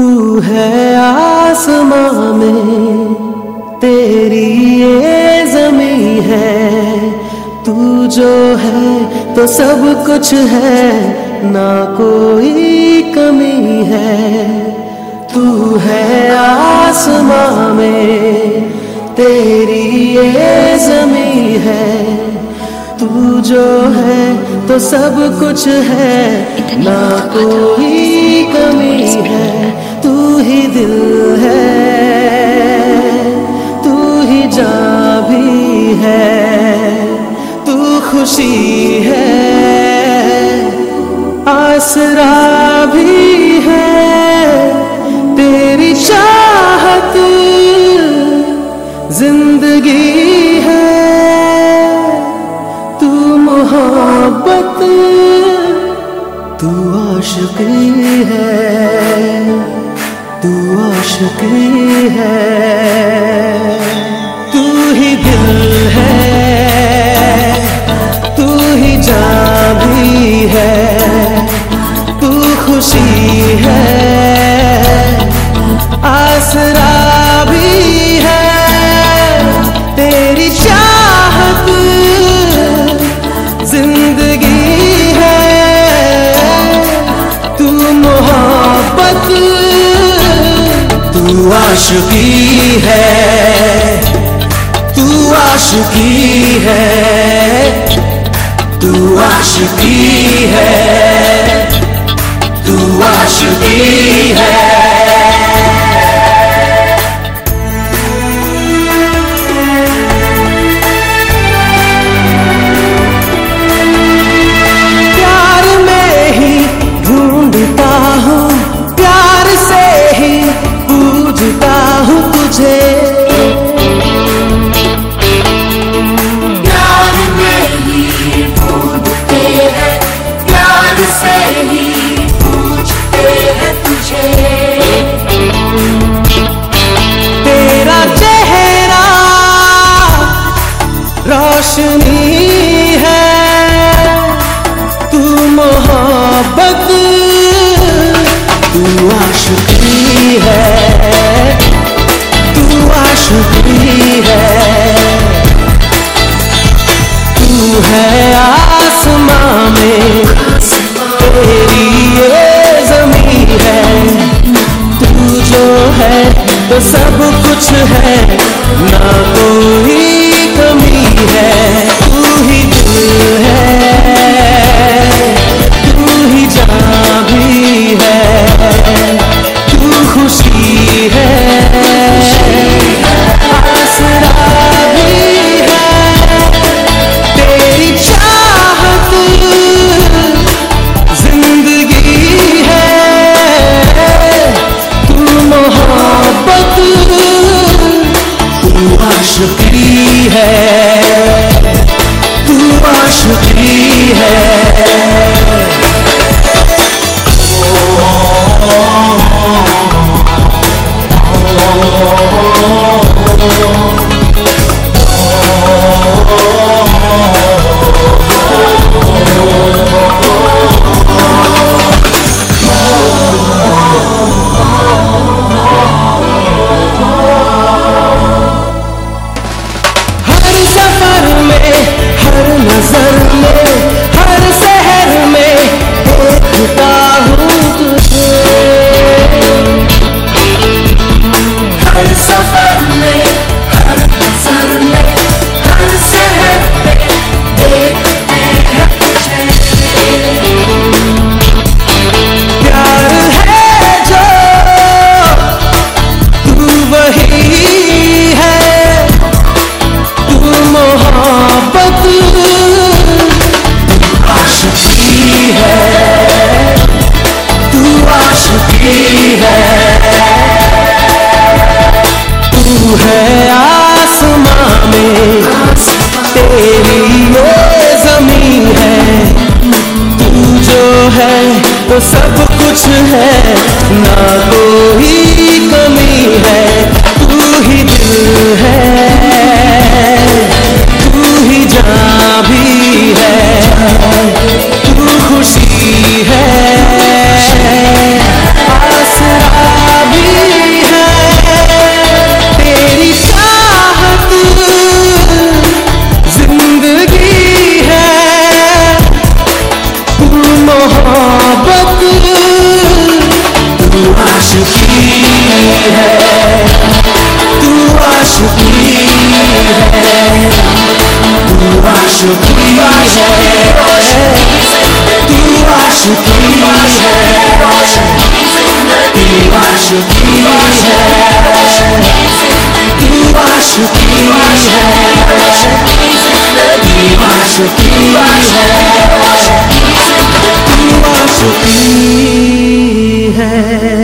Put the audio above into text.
तू है आसमां में तेरी ये जमी है। तू जो है तो सब कुछ है ना कोई कमी है। तू है आसमां में तेरी ये जमी है। तू जो है तो सब कुछ है ना कोई कमी है। ही दिल है, तू ही जा भी है, तू खुशी है, आसरा भी है, तेरी चाहत ज़िंदगी है, तू मोहब्बत, तू आशिकी है। आशिकी है। तू ही दिल है, तू ही जान भी है। तू खुशी है, आसरा आशिकी है तू आशिकी है तू आशिकी है। रोशनी है, तू मोहब्बत, तू आशिकी है, तू आशिकी है। तू है आसमां में, तेरी ये जमी है। तू जो है तो सब कुछ है ना तो सब कुछ है ना कोई कमी है तू ही दिल है। तू आशिकी है तू आशिकी है तू आशिकी है तू आशिकी है तू आशिकी है तू आशिकी है आशिकी है तू आशिकी है